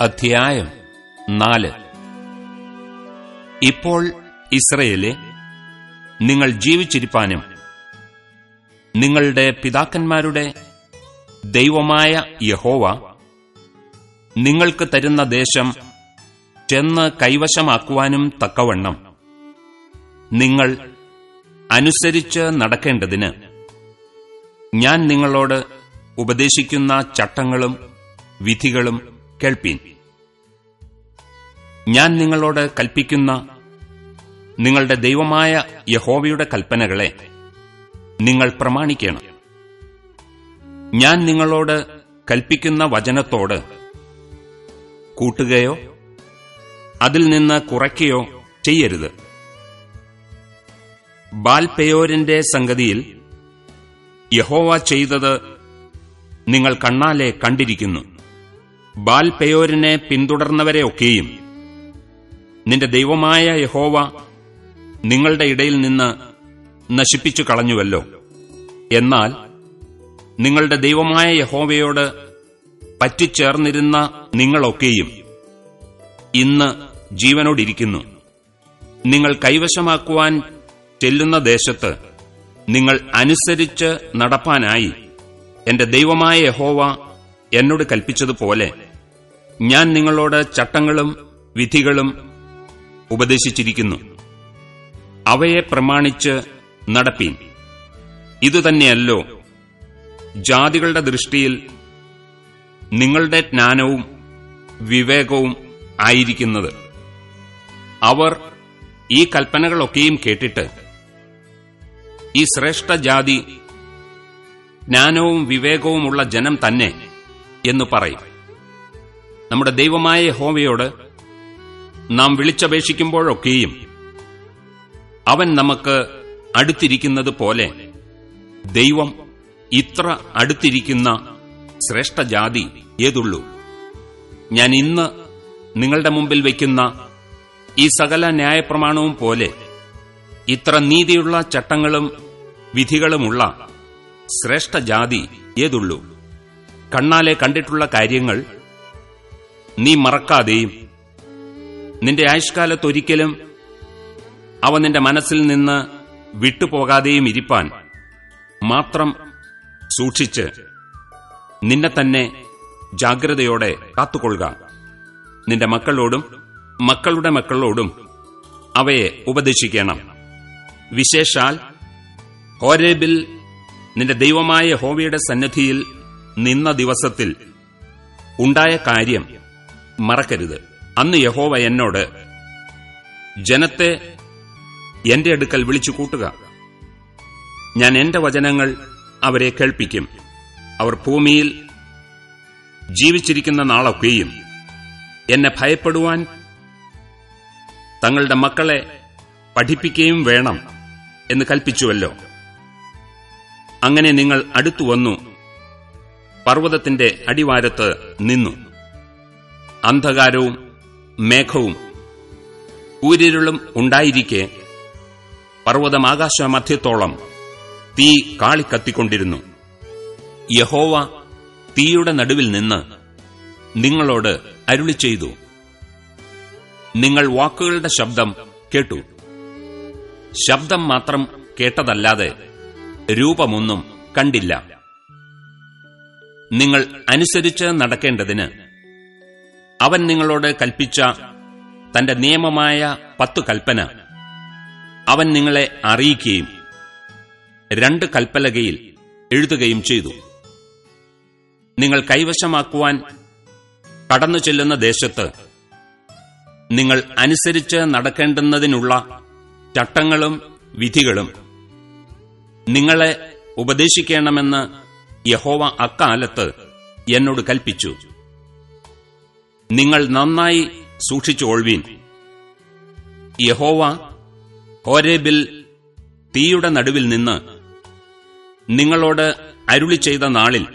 അധ്യായം നാല്. ഇപ്പോൾ ഇസ്രയേലെ നിങ്ങൾ ജീവിച്ചിരിപ്പാനും നിങ്ങളുടെ പിതാക്കന്മാരുടെ ദൈവമായ യഹോവ നിങ്ങൾക്ക് തരുന്ന ദേശം ചെന്ന് കൈവശമാക്കുവാനും തക്കവണ്ണം നിങ്ങൾ അനുസരിച്ച് നടക്കേണ്ടതിന് ഞാൻ നിങ്ങളോട് ഉപദേശിക്കുന്ന ചട്ടങ്ങളും വിധികളും കേൾപ്പീൻ. ഞാൻ നിങ്ങളോട് കൽപ്പിക്കുന്ന നിങ്ങളുടെ ദൈവമായ യഹോവയുടെ കൽപ്പനകളെ നിങ്ങൾ പ്രമാണിക്കണം. ഞാൻ നിങ്ങളോട് കൽപ്പിക്കുന്ന വചനത്തോട് കൂട്ടുകയോ അതിൽ നിന്ന് കുറയ്ക്കുകയോ ചെയ്യരുത്. ബാൽപെയോരിന്റെ സംഗതിയിൽ യഹോവ ചെയ്തത് നിങ്ങൾ കണ്ണാലെ കണ്ടിരിക്കുന്നു. ബാൽപെയോരിനെ പിന്തുടർന്നവരെയൊക്കെയും നിന്റെ ദൈവമായ യഹോവ നിങ്ങളുടെ ഇടയിൽ നിന്ന് നശിപ്പിച്ചു കളഞ്ഞുവല്ലോ. എന്നാൽ നിങ്ങളുടെ ദൈവമായ യഹോവയോട് പറ്റിച്ചേർന്നിരുന്ന നിങ്ങളൊക്കെയും ഇന്ന് ജീവനോടിരിക്കുന്നു. നിങ്ങൾ കൈവശമാക്കുവാൻ ചെല്ലുന്ന ദേശത്ത് നിങ്ങൾ അനുസരിച്ച് നടപ്പാനായി. എന്റെ ദൈവമായ യഹോവ എന്നോട് കൽപ്പിച്ചതുപോലെ ഞാൻ നിങ്ങളോട് ചട്ടങ്ങളും വിധികളും ഉപദേശിച്ചിരിക്കുന്നു. അവയെ പ്രമാണിച്ച് നടപ്പീൻ. ഇതുതന്നെയല്ലോ ജാതികളുടെ ദൃഷ്ടിയിൽ നിങ്ങളുടെ ജ്ഞാനവും വിവേകവും ആയിരിക്കുന്നത്. അവർ ഈ കൽപ്പനകളൊക്കെയും കേട്ടിട്ട് ഈ ശ്രേഷ്ഠ ജാതി ജ്ഞാനവും വിവേകവുമുള്ള ജനം തന്നെ എന്ന് പറയും. നമ്മുടെ ദൈവമായ ഹോമയോട് നാം വിളിച്ചപേക്ഷിക്കുമ്പോഴൊക്കെയും അവൻ നമുക്ക് അടുത്തിരിക്കുന്നത് പോലെ ദൈവം ഇത്ര അടുത്തിരിക്കുന്ന ശ്രേഷ്ഠജാതി ഏതുള്ളൂ? ഞാൻ ഇന്ന് നിങ്ങളുടെ മുമ്പിൽ വയ്ക്കുന്ന ഈ സകല ന്യായപ്രമാണവും പോലെ ഇത്ര നീതിയുള്ള ചട്ടങ്ങളും വിധികളുമുള്ള ശ്രേഷ്ഠ ജാതി ഏതുള്ളൂ? കണ്ണാലെ കണ്ടിട്ടുള്ള കാര്യങ്ങൾ നീ മറക്കാതെയും നിന്റെ ആയുഷ്കാലത്തൊരിക്കലും അവ നിന്റെ മനസ്സിൽ നിന്ന് വിട്ടുപോകാതെയും ഇരിപ്പാൻ മാത്രം സൂക്ഷിച്ച് നിന്നെ തന്നെ ജാഗ്രതയോടെ കാത്തുകൊള്ളുക. നിന്റെ മക്കളോടും മക്കളുടെ മക്കളോടും അവയെ ഉപദേശിക്കണം. വിശേഷാൽ ഹോരേബിൽ നിന്റെ ദൈവമായ ഹോവയുടെ സന്നദ്ധിയിൽ നിന്ന ദിവസത്തിൽ ഉണ്ടായ കാര്യം മറക്കരുത്. അന്ന് യഹോവ എന്നോട് ജനത്തെ എന്റെ അടുക്കൽ വിളിച്ചു കൂട്ടുക. ഞാൻ എന്റെ വചനങ്ങൾ അവരെ കേൾപ്പിക്കും. അവർ ഭൂമിയിൽ ജീവിച്ചിരിക്കുന്ന നാളൊക്കെയും എന്നെ ഭയപ്പെടുവാൻ തങ്ങളുടെ മക്കളെ പഠിപ്പിക്കുകയും വേണം എന്ന് കൽപ്പിച്ചുവല്ലോ. അങ്ങനെ നിങ്ങൾ അടുത്തു വന്നു. പർവതത്തിന്റെ അടിവാരത്ത് നിന്നു. അന്ധകാരവും മേഘവും ഊരിരുളും ഉണ്ടായിരിക്കെ പർവതമാകാശമധ്യത്തോളം തീ കാളിക്കത്തിക്കൊണ്ടിരുന്നു. യഹോവ തീയുടെ നടുവിൽ നിന്ന് നിങ്ങളോട് അരുളി ചെയ്തു. നിങ്ങൾ വാക്കുകളുടെ ശബ്ദം കേട്ടു. ശബ്ദം മാത്രം കേട്ടതല്ലാതെ രൂപമൊന്നും കണ്ടില്ല. നിങ്ങൾ അനുസരിച്ച് നടക്കേണ്ടതിന് അവൻ നിങ്ങളോട് കൽപ്പിച്ച തന്റെ നിയമമായ പത്തു കൽപ്പന അവൻ നിങ്ങളെ അറിയിക്കുകയും രണ്ട് കൽപ്പലകയിൽ എഴുതുകയും ചെയ്തു. നിങ്ങൾ കൈവശമാക്കുവാൻ കടന്നു ചെല്ലുന്ന ദേശത്ത് നിങ്ങൾ അനുസരിച്ച് നടക്കേണ്ടുന്നതിനുള്ള ചട്ടങ്ങളും വിധികളും നിങ്ങളെ ഉപദേശിക്കണമെന്ന് യഹോവ അക്കാലത്ത് എന്നോട് കൽപ്പിച്ചു. നിങ്ങൾ നന്നായി സൂക്ഷിച്ചുകൊള്ളുവീൻ യഹോവ ഹോരേബിൽ തീയുടെ നടുവിൽ നിന്ന് നിങ്ങളോട് അരുളി ചെയ്ത നാളിൽ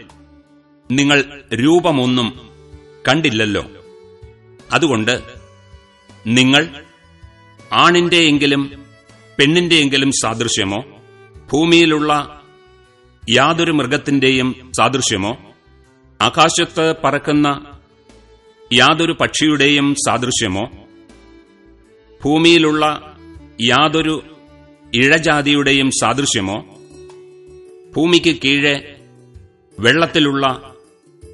നിങ്ങൾ രൂപമൊന്നും കണ്ടില്ലല്ലോ. അതുകൊണ്ട് നിങ്ങൾ ആണിന്റെയെങ്കിലും പെണ്ണിന്റെയെങ്കിലും സാദൃശ്യമോ? ഭൂമിയിലുള്ള യാതൊരു മൃഗത്തിന്റെയും സാദൃശ്യമോ ആകാശത്ത് പറക്കുന്ന യാതൊരു പക്ഷിയുടെയും സാദൃശ്യമോ ഭൂമിയിലുള്ള യാതൊരു ഇഴജാതിയുടെയും സാദൃശ്യമോ ഭൂമിക്ക് കീഴെ വെള്ളത്തിലുള്ള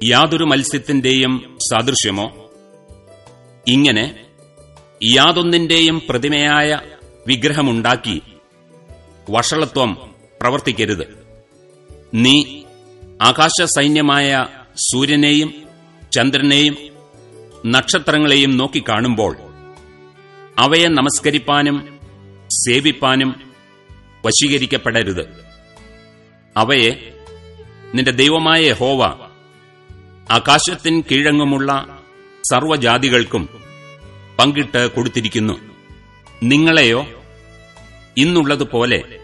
യാതൊരു മത്സ്യത്തിന്റെയും സാദൃശ്യമോ ഇങ്ങനെ യാതൊന്നിന്റെയും പ്രതിമയായ വിഗ്രഹമുണ്ടാക്കി വഷളത്വം പ്രവർത്തിക്കരുത്. നീ ആകാശ സൈന്യമായ സൂര്യനെയും ചന്ദ്രനെയും നക്ഷത്രങ്ങളെയും നോക്കിക്കാണുമ്പോൾ അവയെ നമസ്കരിപ്പാനും സേവിപ്പാനും വശീകരിക്കപ്പെടരുത്. അവയെ നിന്റെ ദൈവമായ ഹോവ ആകാശത്തിൻ കീഴങ്ങുമുള്ള സർവജാതികൾക്കും പങ്കിട്ട് കൊടുത്തിരിക്കുന്നു. നിങ്ങളെയോ ഇന്നുള്ളതുപോലെ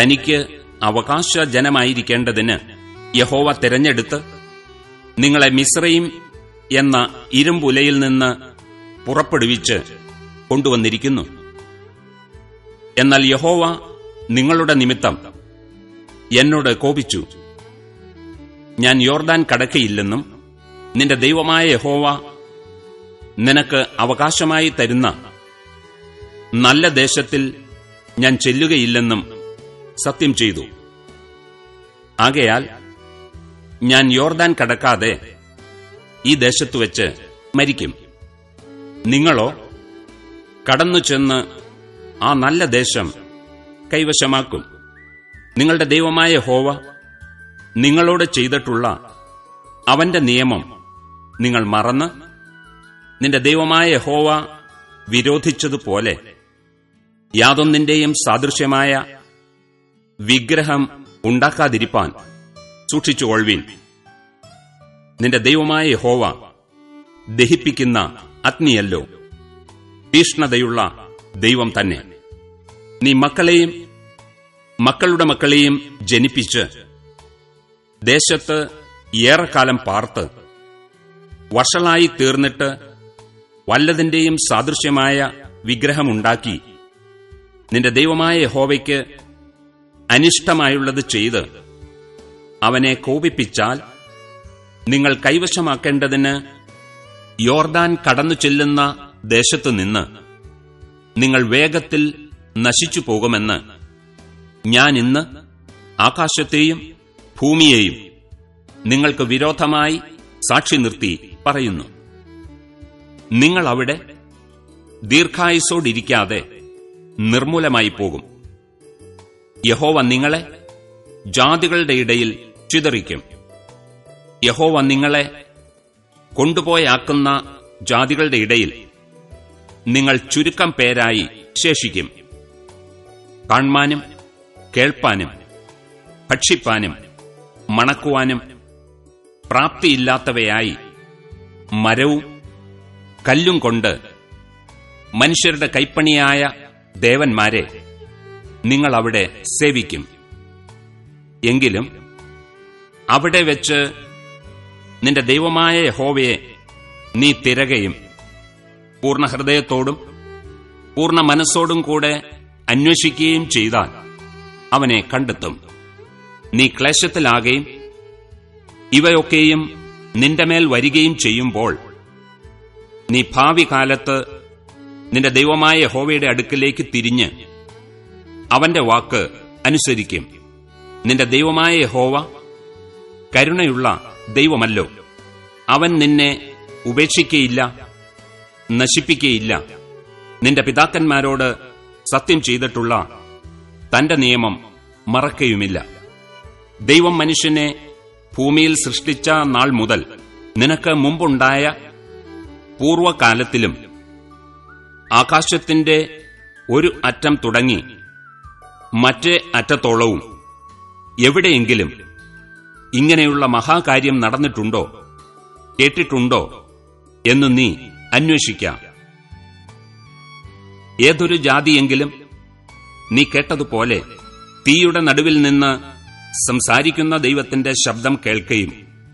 തനിക്ക് അവകാശ ജനമായിരിക്കേണ്ടതിന് യഹോവ തെരഞ്ഞെടുത്ത് നിങ്ങളെ മിശ്രയും എന്ന ഇരുമ്പുലയിൽ നിന്ന് പുറപ്പെടുവിച്ച് കൊണ്ടുവന്നിരിക്കുന്നു. എന്നാൽ യഹോവ നിങ്ങളുടെ നിമിത്തം എന്നോട് കോപിച്ചു. ഞാൻ യോർദാൻ കടക്കയില്ലെന്നും നിന്റെ ദൈവമായ യഹോവ നിനക്ക് അവകാശമായി തരുന്ന നല്ല ദേശത്തിൽ ഞാൻ ചെല്ലുകയില്ലെന്നും സത്യം ചെയ്തു. ആകയാൽ ഞാൻ യോർദാൻ കടക്കാതെ ഈ ദേശത്തു വെച്ച് മരിക്കും. നിങ്ങളോ കടന്നു ചെന്ന് ആ നല്ല ദേശം കൈവശമാക്കും. നിങ്ങളുടെ ദൈവമായ ഹോവ നിങ്ങളോട് ചെയ്തിട്ടുള്ള അവന്റെ നിയമം നിങ്ങൾ മറന്ന് നിന്റെ ദൈവമായ ഹോവ വിരോധിച്ചതുപോലെ യാതൊന്നിന്റെയും സാദൃശ്യമായ വിഗ്രഹം ഉണ്ടാക്കാതിരിപ്പാൻ സൂക്ഷിച്ചുകൊള്ളുവിൻ നിന്റെ ദൈവമായ ഹോവ ദഹിപ്പിക്കുന്ന അഗ്നിയല്ലോ. തീഷ്ണതയുള്ള ദൈവം തന്നെ. നീ മക്കളെയും മക്കളുടെ മക്കളെയും ജനിപ്പിച്ച് ദേശത്ത് ഏറെക്കാലം പാർത്ത് വഷളായി തീർന്നിട്ട് വല്ലതിന്റെയും സാദൃശ്യമായ വിഗ്രഹമുണ്ടാക്കി നിന്റെ ദൈവമായ യഹോവയ്ക്ക് അനിഷ്ടമായുള്ളത് ചെയ്ത് അവനെ കോപിപ്പിച്ചാൽ നിങ്ങൾ കൈവശമാക്കേണ്ടതിന് യോർദാൻ കടന്നു ചെല്ലുന്ന ദേശത്തു നിന്ന് നിങ്ങൾ വേഗത്തിൽ നശിച്ചു പോകുമെന്ന് ഞാൻ ഇന്ന് ആകാശത്തെയും ഭൂമിയെയും നിങ്ങൾക്ക് വിരോധമായി സാക്ഷി നിർത്തി പറയുന്നു. നിങ്ങൾ അവിടെ ദീർഘായുസോടിരിക്കാതെ നിർമ്മൂലമായി പോകും. യഹോവ നിങ്ങളെ ജാതികളുടെ ഇടയിൽ ചിതറിക്കും. യഹോവ നിങ്ങളെ കൊണ്ടുപോയാക്കുന്ന ജാതികളുടെ ഇടയിൽ നിങ്ങൾ ചുരുക്കം പേരായി ശേഷിക്കും. കാൺമാനും കേൾപ്പാനും ഭക്ഷിപ്പാനും മണക്കുവാനും പ്രാപ്തിയില്ലാത്തവയായി മരവും കല്ലും കൊണ്ട് മനുഷ്യരുടെ കൈപ്പണിയായ ദേവന്മാരെ നിങ്ങൾ അവിടെ സേവിക്കും. എങ്കിലും അവിടെ വെച്ച് നിന്റെ ദൈവമായ യഹോവയെ നീ തിരകയും പൂർണ ഹൃദയത്തോടും പൂർണ മനസ്സോടും കൂടെ അന്വേഷിക്കുകയും ചെയ്താൽ അവനെ കണ്ടെത്തും. നീ ക്ലേശത്തിലാകുകയും ഇവയൊക്കെയും നിന്റെ മേൽ വരികയും ചെയ്യുമ്പോൾ നീ ഭാവി കാലത്ത് നിന്റെ ദൈവമായ യഹോവയുടെ അടുക്കലേക്ക് തിരിഞ്ഞ് അവന്റെ വാക്ക് അനുസരിക്കും. നിന്റെ ദൈവമായ യഹോവ കരുണയുള്ള ദൈവമല്ലോ. അവൻ നിന്നെ ഉപേക്ഷിക്കയില്ല നശിപ്പിക്കയില്ല. നിന്റെ പിതാക്കന്മാരോട് സത്യം ചെയ്തിട്ടുള്ള തന്റെ നിയമം മറക്കയുമില്ല. ദൈവം മനുഷ്യനെ ഭൂമിയിൽ സൃഷ്ടിച്ച നാൾ മുതൽ നിനക്ക് മുമ്പുണ്ടായ പൂർവകാലത്തിലും ആകാശത്തിന്റെ ഒരു അറ്റം തുടങ്ങി മറ്റേ അറ്റത്തോളവും എവിടെയെങ്കിലും ഇങ്ങനെയുള്ള മഹാകാര്യം നടന്നിട്ടുണ്ടോ കേട്ടിട്ടുണ്ടോ എന്ന് നീ അന്വേഷിക്കാം. ഏതൊരു ജാതിയെങ്കിലും നീ കേട്ടതുപോലെ തീയുടെ നടുവിൽ നിന്ന് സംസാരിക്കുന്ന ദൈവത്തിന്റെ ശബ്ദം കേൾക്കുകയും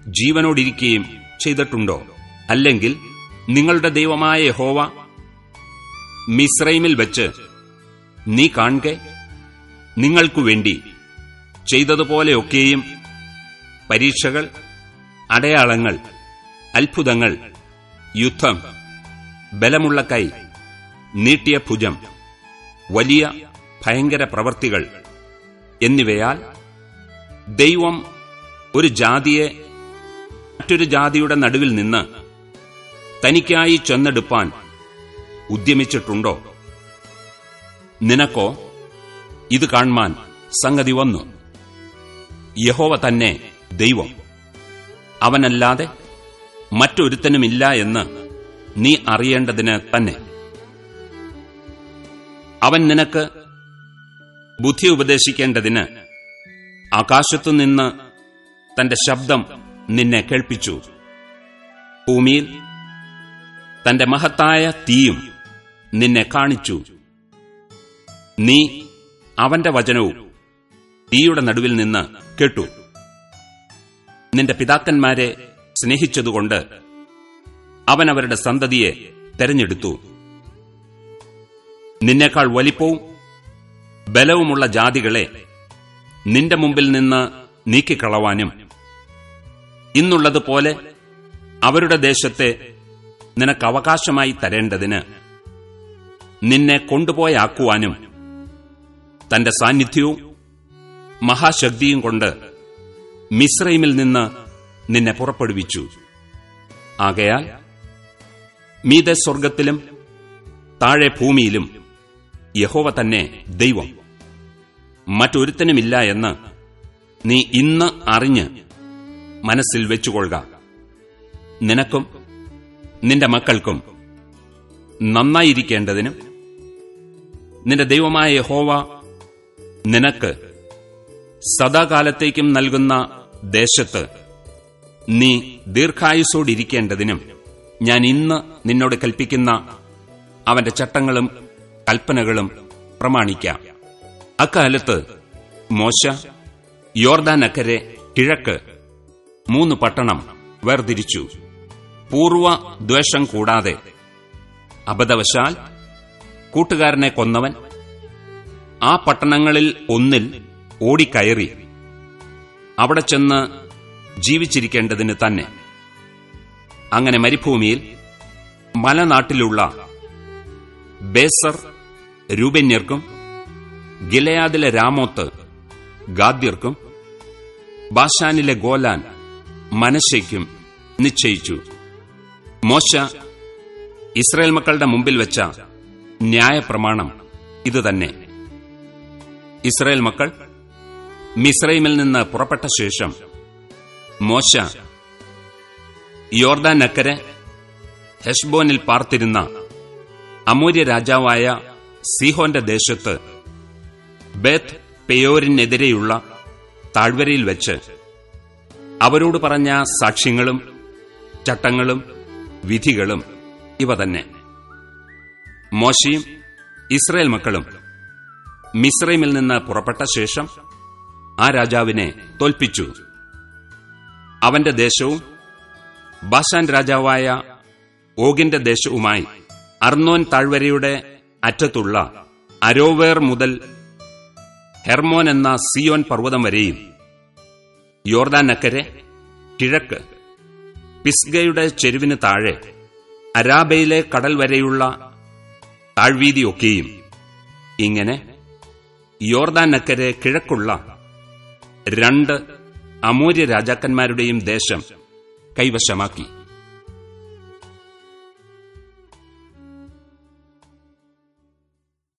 ജീവനോടിരിക്കുകയും ചെയ്തിട്ടുണ്ടോ? അല്ലെങ്കിൽ നിങ്ങളുടെ ദൈവമായ യഹോവ മിസ്രൈമിൽ വെച്ച് നീ കാണുക. നിങ്ങൾക്കു വേണ്ടി ചെയ്തതുപോലെയൊക്കെയും പരീക്ഷകൾ അടയാളങ്ങൾ അത്ഭുതങ്ങൾ യുദ്ധം ബലമുള്ള കൈ നീട്ടിയ ഭുജം വലിയ ഭയങ്കര പ്രവർത്തികൾ എന്നിവയാൽ ദൈവം ഒരു ജാതിയെ മറ്റൊരു ജാതിയുടെ നടുവിൽ നിന്ന് തനിക്കായി ചെന്നെടുപ്പാൻ ഉദ്യമിച്ചിട്ടുണ്ടോ? നിനക്കോ ഇത് കാൺമാൻ സംഗതി വന്നു. യഹോവ തന്നെ ദൈവം. അവനല്ലാതെ മറ്റൊരുത്തനുമില്ല എന്ന് നീ അറിയേണ്ടതിന് തന്നെ. അവൻ നിനക്ക് ബുദ്ധി ഉപദേശിക്കേണ്ടതിന് ആകാശത്തുനിന്ന് തന്റെ ശബ്ദം നിന്നെ കേൾപ്പിച്ചു. ഭൂമിയിൽ തന്റെ മഹത്തായ തീയും നിന്നെ കാണിച്ചു. നീ അവന്റെ വചനവും തീയുടെ നടുവിൽ നിന്ന് കേട്ടു. നിന്റെ പിതാക്കന്മാരെ സ്നേഹിച്ചതുകൊണ്ട് അവൻ അവരുടെ സന്തതിയെ തെരഞ്ഞെടുത്തു. നിന്നേക്കാൾ വലിപ്പവും ബലവുമുള്ള ജാതികളെ നിന്റെ മുമ്പിൽ നിന്ന് നീക്കിക്കളവാനും. ഇന്നുള്ളതുപോലെ അവരുടെ ദേശത്തെ നിനക്ക് അവകാശമായി തരേണ്ടതിന് നിന്നെ കൊണ്ടുപോയാക്കുവാനും തന്റെ സാന്നിധ്യവും മഹാശക്തിയും കൊണ്ട് മിശ്രൈമിൽ നിന്ന് നിന്നെ പുറപ്പെടുവിച്ചു. ആകയാൽ മീതെ സ്വർഗത്തിലും താഴെ ഭൂമിയിലും യഹോവ തന്നെ ദൈവം. മറ്റൊരുത്തനുമില്ല എന്ന് നീ ഇന്ന് അറിഞ്ഞ് മനസ്സിൽ വെച്ചുകൊള്ളുക. നിനക്കും നിന്റെ മക്കൾക്കും നന്നായിരിക്കേണ്ടതിനും നിന്റെ ദൈവമായ യഹോവ നിനക്ക് സദാകാലത്തേക്കും നൽകുന്ന ദേശത്ത് നീ ദീർഘായുസോടിരിക്കേണ്ടതിനും ഞാൻ ഇന്ന് നിന്നോട് കൽപ്പിക്കുന്ന അവന്റെ ചട്ടങ്ങളും കൽപ്പനകളും പ്രമാണിക്കാം. അക്കാലത്ത് മോശ യോർദാനക്കരെ കിഴക്ക് മൂന്ന് പട്ടണം വേർതിരിച്ചു. പൂർവ ദ്വേഷം കൂടാതെ അബദ്ധവശാൽ കൂട്ടുകാരനെ കൊന്നവൻ. ആ പട്ടണങ്ങളിൽ ഒന്നിൽ ഓടിക്കയറി. അവിടെ ചെന്ന് ജീവിച്ചിരിക്കേണ്ടതിന് തന്നെ. അങ്ങനെ മരുഭൂമിയിൽ മലനാട്ടിലുള്ള ബേസർ രൂപന്യർക്കും ഗിലയാദിലെ രാമോത്ത് ഗാദ്യർക്കും ബാഷാനിലെ ഗോലാൻ മനശയ്ക്കും നിശ്ചയിച്ചു. മോശ ഇസ്രായേൽ മക്കളുടെ മുമ്പിൽ വെച്ച ന്യായപ്രമാണം ഇതുതന്നെ. ഇസ്രായേൽ മക്കൾ മിസ്രൈമിൽ നിന്ന് പുറപ്പെട്ട ശേഷം മോശ യോർദാൻ യോർദാനക്കരെ ഹെഷ്ബോനിൽ പാർത്തിരുന്ന അമൂര്യ രാജാവായ സിഹോന്റെ ദേശത്ത് ബേത്ത് പെയോരിനെതിരെയുള്ള താഴ്വരയിൽ വെച്ച് അവരോട് പറഞ്ഞ സാക്ഷ്യങ്ങളും ചട്ടങ്ങളും വിധികളും ഇവ തന്നെ. മോശയും ഇസ്രയേൽ മക്കളും മിസ്രൈമിൽ നിന്ന് പുറപ്പെട്ട ശേഷം ആ രാജാവിനെ തോൽപ്പിച്ചു. അവന്റെ ദേശവും ബാഷാൻ രാജാവായ ഓഗിന്റെ ദേശവുമായി അർണോൻ താഴ്വരയുടെ അറ്റത്തുള്ള അരോവേർ മുതൽ ഹെർമോൻ എന്ന സിയോൻ പർവതം വരെയും യോർദാനക്കരെ കിഴക്ക് പിസ്ഗയുടെ ചെരുവിന് താഴെ അരാബയിലെ കടൽ വരെയുള്ള താഴ്വീതിയൊക്കെയും ഇങ്ങനെ യോർദാനക്കരെ കിഴക്കുള്ള രണ്ട് അമൂര്യ രാജാക്കന്മാരുടെയും ദേശം കൈവശമാക്കി.